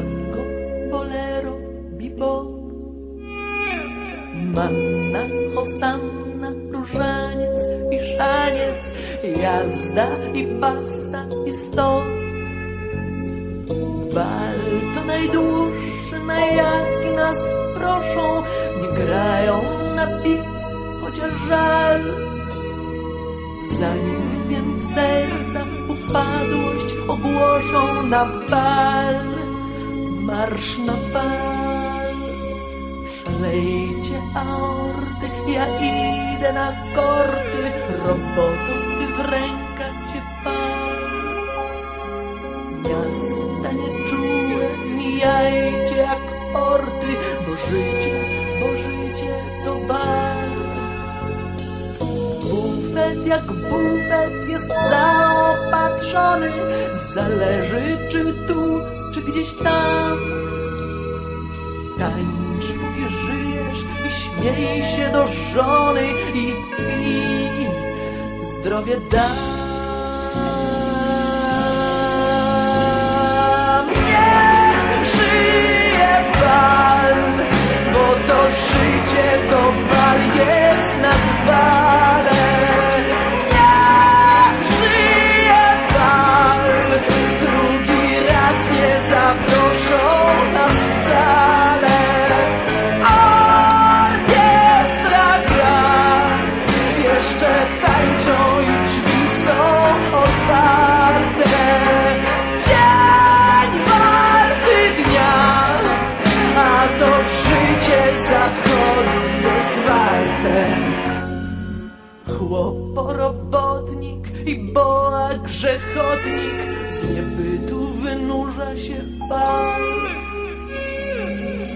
tango, bolero, bebop. Manna, hosanna, różaniec i szaniec, jazda i basta i sto. Bal to najdłuższy, na jaki nas proszą, nie grają na pis, chociaż żal. Zanim więc serca upadłość ogłoszą na bal marsz na bal. Szalejcie aorty, ja idę na korty, robotą ty w rękach się pal. Miasta nieczułe, mijajcie jak porty, bo życie, bo życie to bal. Bufet jak bufet jest zaopatrzony, zależy czy tu, gdzieś tam. Tańcz póki żyjesz i śmiej się do żony i, i zdrowie dam. Chłoporobotnik i boa grzechotnik z niebytu wynurza się bal.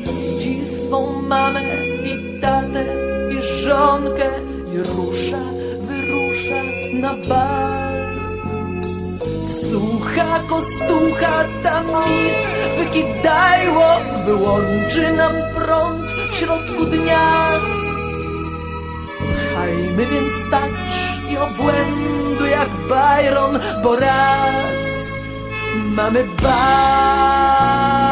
Widzi swą mamę i tatę i żonkę i rusza, wyrusza na bal. Słucha kostucha tam mis wykidajło, wyłączy nam prąd w środku dnia. Pchajmy więc tacz i obłędu jak Byron, bo raz mamy bal.